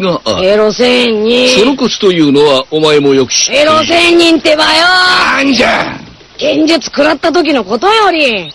が。エロ仙人。そのコツというのはお前もよく知ってる。エロ仙人ってばよなんじゃ剣術食らった時のことより、